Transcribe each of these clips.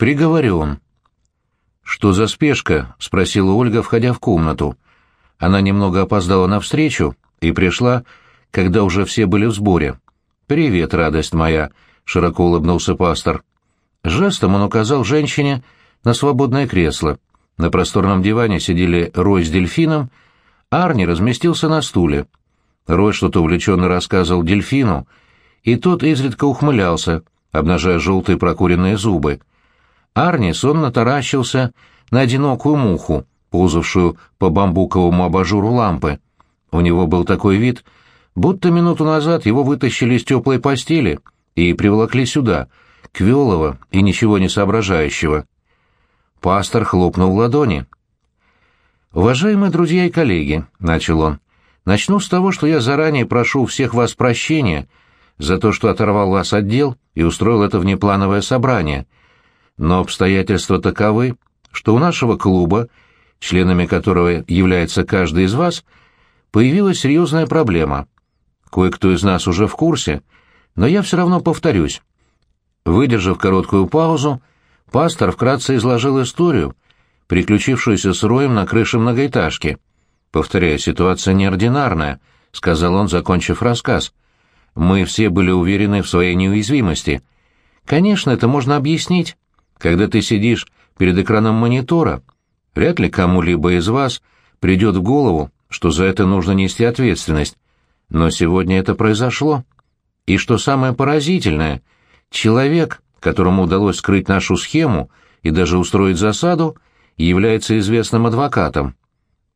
Приговорен. «Что за спешка?» — спросила Ольга, входя в комнату. Она немного опоздала на встречу и пришла, когда уже все были в сборе. «Привет, радость моя!» — широко улыбнулся пастор. Жестом он указал женщине на свободное кресло. На просторном диване сидели Рой с дельфином, Арни разместился на стуле. Рой что-то увлеченно рассказывал дельфину, и тот изредка ухмылялся, обнажая желтые прокуренные зубы. Арни сонно таращился на одинокую муху, ползавшую по бамбуковому абажуру лампы. У него был такой вид, будто минуту назад его вытащили из теплой постели и приволокли сюда, квелого и ничего не соображающего. Пастор хлопнул в ладони. «Уважаемые друзья и коллеги», — начал он, — «начну с того, что я заранее прошу всех вас прощения за то, что оторвал вас от дел и устроил это внеплановое собрание. Но обстоятельства таковы, что у нашего клуба, членами которого является каждый из вас, появилась серьезная проблема. Кое-кто из нас уже в курсе, но я все равно повторюсь. Выдержав короткую паузу, пастор вкратце изложил историю, приключившуюся с Роем на крыше многоэтажки. «Повторяю, ситуация неординарная», — сказал он, закончив рассказ. «Мы все были уверены в своей неуязвимости. Конечно, это можно объяснить. Когда ты сидишь перед экраном монитора, вряд ли кому-либо из вас придет в голову, что за это нужно нести ответственность. Но сегодня это произошло. И что самое поразительное, человек, которому удалось скрыть нашу схему и даже устроить засаду, является известным адвокатом.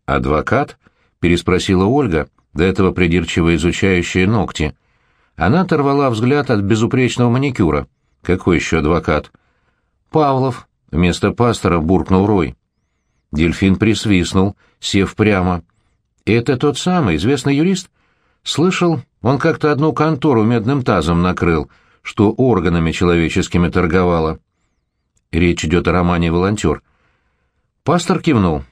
«Адвокат?» — переспросила Ольга, до этого придирчиво изучающая ногти. Она оторвала взгляд от безупречного маникюра. «Какой еще адвокат?» «Павлов», — вместо пастора буркнул Рой. Дельфин присвистнул, сев прямо. «Это тот самый известный юрист?» «Слышал, он как-то одну контору медным тазом накрыл, что органами человеческими торговала». Речь идет о романе «Волонтер». Пастор кивнул.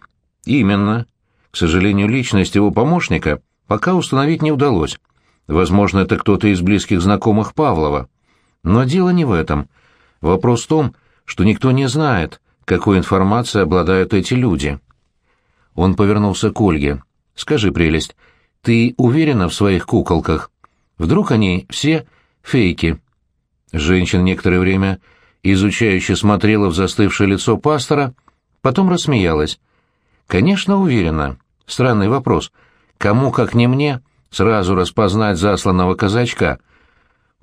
«Именно. К сожалению, личность его помощника пока установить не удалось. Возможно, это кто-то из близких знакомых Павлова. Но дело не в этом. Вопрос в том, что никто не знает, какой информацией обладают эти люди». Он повернулся к Ольге. «Скажи, прелесть, ты уверена в своих куколках? Вдруг они все фейки?» Женщина некоторое время изучающе смотрела в застывшее лицо пастора, потом рассмеялась. «Конечно, уверена. Странный вопрос. Кому, как не мне, сразу распознать засланного казачка?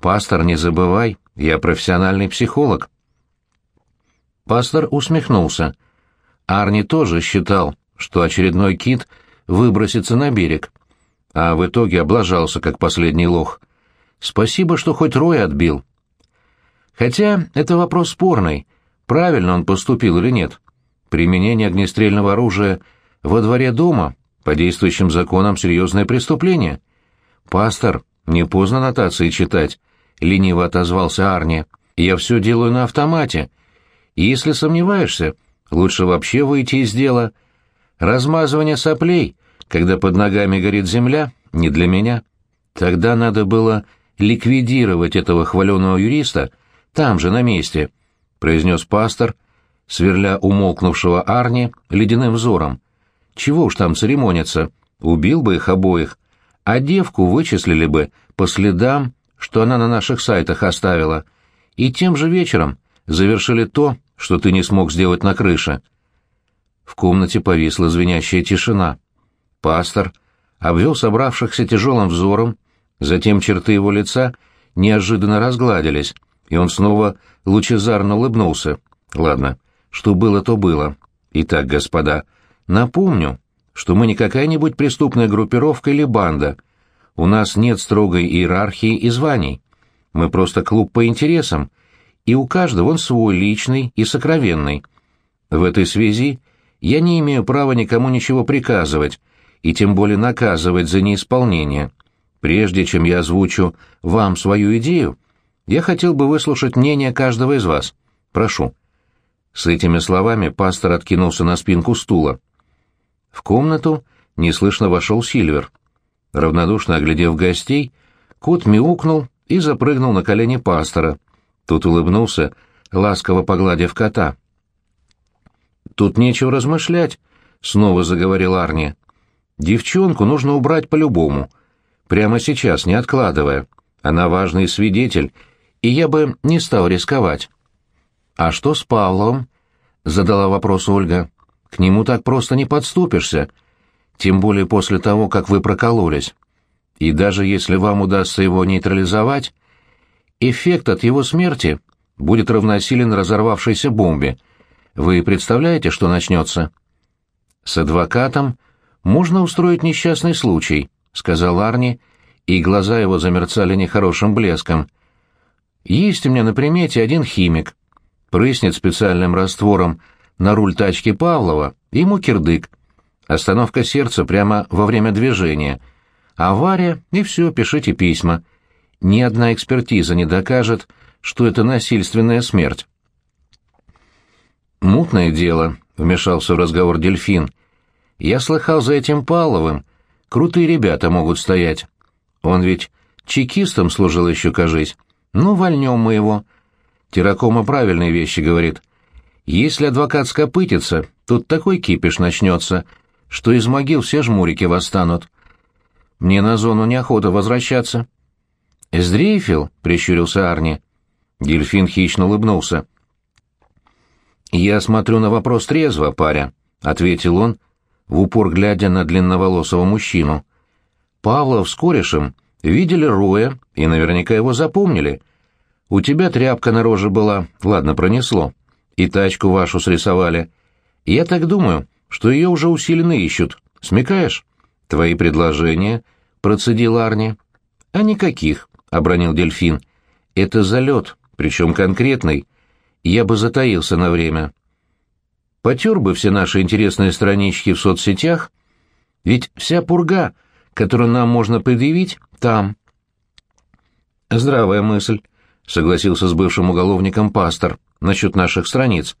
Пастор, не забывай, я профессиональный психолог». Пастор усмехнулся. Арни тоже считал, что очередной кит выбросится на берег а в итоге облажался, как последний лох. Спасибо, что хоть Рой отбил. Хотя это вопрос спорный, правильно он поступил или нет. Применение огнестрельного оружия во дворе дома по действующим законам серьезное преступление. «Пастор, не поздно нотации читать», — лениво отозвался Арни. «Я все делаю на автомате. И если сомневаешься, лучше вообще выйти из дела. Размазывание соплей когда под ногами горит земля, не для меня. Тогда надо было ликвидировать этого хваленого юриста там же, на месте, — произнес пастор, сверля умолкнувшего Арни ледяным взором. Чего уж там церемониться, убил бы их обоих, а девку вычислили бы по следам, что она на наших сайтах оставила, и тем же вечером завершили то, что ты не смог сделать на крыше. В комнате повисла звенящая тишина. Пастор обвел собравшихся тяжелым взором, затем черты его лица неожиданно разгладились, и он снова лучезарно улыбнулся. «Ладно, что было, то было. Итак, господа, напомню, что мы не какая-нибудь преступная группировка или банда. У нас нет строгой иерархии и званий. Мы просто клуб по интересам, и у каждого он свой личный и сокровенный. В этой связи я не имею права никому ничего приказывать, и тем более наказывать за неисполнение. Прежде чем я озвучу вам свою идею, я хотел бы выслушать мнение каждого из вас. Прошу». С этими словами пастор откинулся на спинку стула. В комнату неслышно вошел Сильвер. Равнодушно оглядев гостей, кот мяукнул и запрыгнул на колени пастора. Тот улыбнулся ласково погладив кота. «Тут нечего размышлять», — снова заговорил Арни. «Девчонку нужно убрать по-любому. Прямо сейчас, не откладывая. Она важный свидетель, и я бы не стал рисковать». «А что с Павловым?» — задала вопрос Ольга. «К нему так просто не подступишься, тем более после того, как вы прокололись. И даже если вам удастся его нейтрализовать, эффект от его смерти будет равносилен разорвавшейся бомбе. Вы представляете, что начнется?» «С адвокатом можно устроить несчастный случай», — сказал Арни, и глаза его замерцали нехорошим блеском. «Есть у меня на примете один химик. Прыснет специальным раствором на руль тачки Павлова, ему кирдык. Остановка сердца прямо во время движения. Авария, и все, пишите письма. Ни одна экспертиза не докажет, что это насильственная смерть. «Мутное дело», — вмешался в разговор дельфин. «Я слыхал за этим Павловым. Крутые ребята могут стоять. Он ведь чекистом служил еще, кажись. Ну, вольнем мы его». Терракома правильные вещи говорит. Если адвокат скопытится, тут такой кипиш начнется, что из могил все жмурики восстанут. Мне на зону неохота возвращаться. «Сдрейфил?» — прищурился Арни. Дельфин хищно улыбнулся. «Я смотрю на вопрос трезво, паря», — ответил он, в упор глядя на длинноволосого мужчину. «Павлов с корешем видели Роя и наверняка его запомнили. У тебя тряпка на роже была, ладно, пронесло. И тачку вашу срисовали. Я так думаю, что ее уже усиленно ищут. Смекаешь? Твои предложения?» — процедил Арни. «А никаких», — обронил дельфин. «Это залет, причем конкретный я бы затаился на время. Потер бы все наши интересные странички в соцсетях, ведь вся пурга, которую нам можно предъявить, там. Здравая мысль, согласился с бывшим уголовником пастор насчет наших страниц.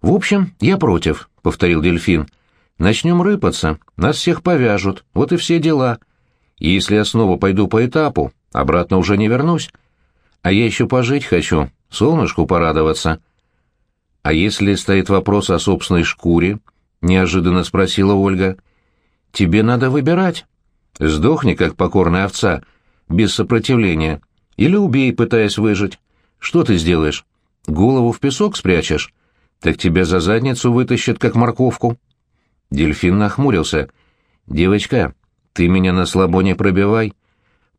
В общем, я против, повторил дельфин. Начнем рыпаться, нас всех повяжут, вот и все дела. Если я снова пойду по этапу, обратно уже не вернусь. А я еще пожить хочу, солнышку порадоваться. А если стоит вопрос о собственной шкуре? неожиданно спросила Ольга. Тебе надо выбирать. Сдохни, как покорная овца, без сопротивления, или убей, пытаясь выжить. Что ты сделаешь? Голову в песок спрячешь? Так тебя за задницу вытащат, как морковку. Дельфин нахмурился. Девочка, ты меня на слабо не пробивай.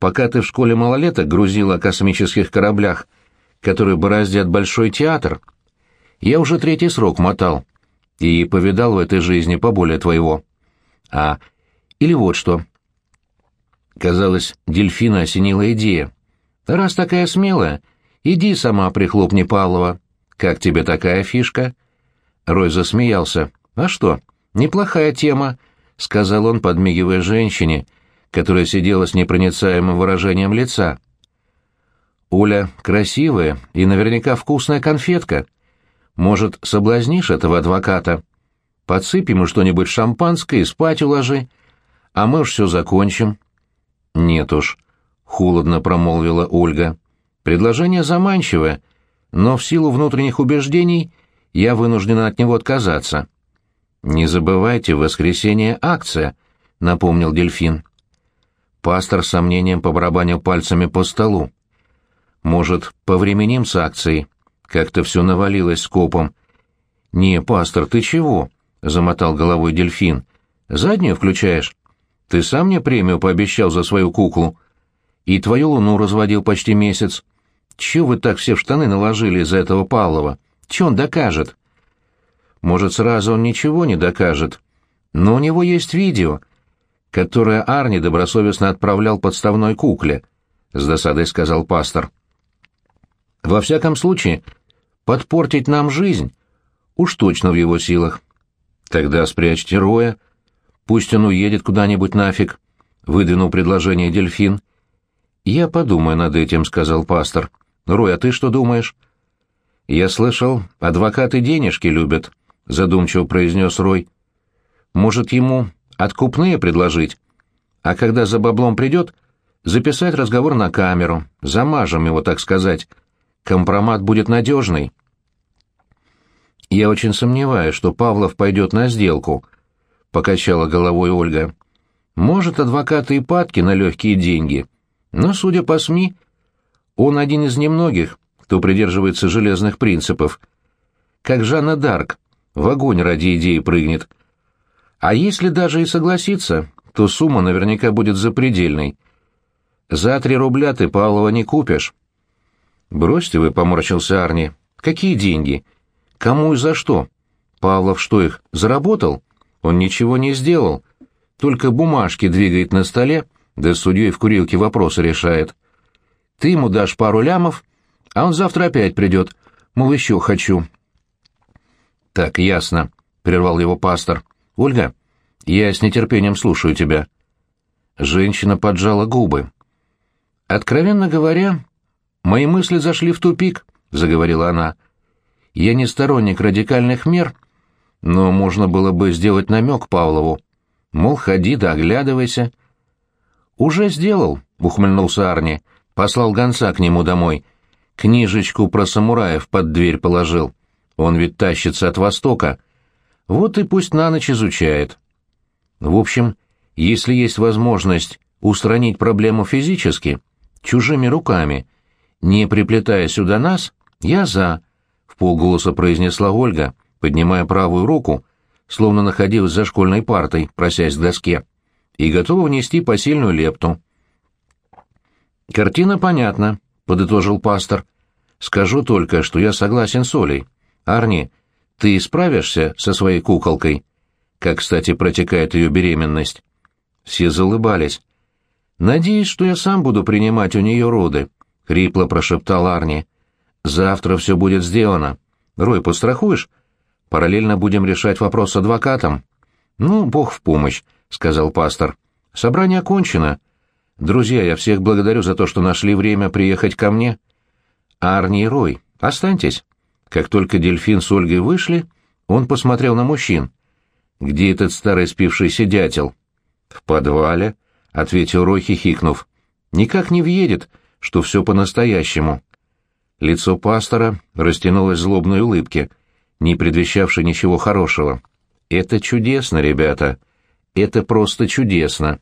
Пока ты в школе малолеток грузила о космических кораблях, которые бороздят Большой театр. Я уже третий срок мотал и повидал в этой жизни поболее твоего. А, или вот что. Казалось, дельфина осенила идея. Раз такая смелая, иди сама прихлопни Павлова. Как тебе такая фишка? Рой засмеялся. А что, неплохая тема, — сказал он, подмигивая женщине, которая сидела с непроницаемым выражением лица. Оля красивая и наверняка вкусная конфетка. Может, соблазнишь этого адвоката? Подсыпь ему что-нибудь шампанское и спать уложи, а мы уж все закончим». «Нет уж», — холодно промолвила Ольга. «Предложение заманчивое, но в силу внутренних убеждений я вынуждена от него отказаться». «Не забывайте, в воскресенье акция», — напомнил дельфин. Пастор с сомнением побарабанил пальцами по столу. Может, повременим с акцией? Как-то все навалилось скопом. «Не, пастор, ты чего?» — замотал головой дельфин. «Заднюю включаешь? Ты сам мне премию пообещал за свою куклу. И твою луну разводил почти месяц. Чего вы так все в штаны наложили из-за этого Павлова? Че он докажет?» «Может, сразу он ничего не докажет. Но у него есть видео, которое Арни добросовестно отправлял подставной кукле», — с досадой сказал пастор. Во всяком случае, подпортить нам жизнь уж точно в его силах. Тогда спрячьте Роя, пусть он уедет куда-нибудь нафиг, — выдвинул предложение дельфин. «Я подумаю над этим», — сказал пастор. «Рой, а ты что думаешь?» «Я слышал, адвокаты денежки любят», — задумчиво произнес Рой. «Может, ему откупные предложить? А когда за баблом придет, записать разговор на камеру, замажем его, так сказать, компромат будет надежный. «Я очень сомневаюсь, что Павлов пойдет на сделку», — покачала головой Ольга. «Может, адвокаты и падки на легкие деньги, но, судя по СМИ, он один из немногих, кто придерживается железных принципов. Как Жанна Дарк, в огонь ради идеи прыгнет. А если даже и согласится, то сумма наверняка будет запредельной. За три рубля ты Павлова не купишь». «Бросьте вы», — поморщился Арни. «Какие деньги?» Кому и за что? Павлов что их, заработал? Он ничего не сделал. Только бумажки двигает на столе, да судьей в курилке вопросы решает. Ты ему дашь пару лямов, а он завтра опять придет. Мол, еще хочу. Так, ясно, — прервал его пастор. Ольга, я с нетерпением слушаю тебя. Женщина поджала губы. Откровенно говоря, мои мысли зашли в тупик, — заговорила она. — я не сторонник радикальных мер, но можно было бы сделать намек Павлову. Мол, ходи да оглядывайся. «Уже сделал», — ухмыльнулся Арни. Послал гонца к нему домой. Книжечку про самураев под дверь положил. Он ведь тащится от Востока. Вот и пусть на ночь изучает. В общем, если есть возможность устранить проблему физически, чужими руками, не приплетая сюда нас, я за полголоса произнесла Ольга, поднимая правую руку, словно находилась за школьной партой, просясь к доске, и готова внести посильную лепту. «Картина понятна», — подытожил пастор. «Скажу только, что я согласен с Олей. Арни, ты справишься со своей куколкой?» Как, кстати, протекает ее беременность. Все залыбались. «Надеюсь, что я сам буду принимать у нее роды», — хрипло прошептал Арни. Завтра все будет сделано. Рой, пострахуешь? Параллельно будем решать вопрос с адвокатом. Ну, бог в помощь, сказал пастор. Собрание окончено. Друзья, я всех благодарю за то, что нашли время приехать ко мне. Арни и Рой, останьтесь. Как только дельфин с Ольгой вышли, он посмотрел на мужчин. «Где этот старый спившийся дятел?» «В подвале», — ответил Рой, хихикнув. «Никак не въедет, что все по-настоящему». Лицо пастора растянулось злобной улыбке, не предвещавшей ничего хорошего. «Это чудесно, ребята! Это просто чудесно!»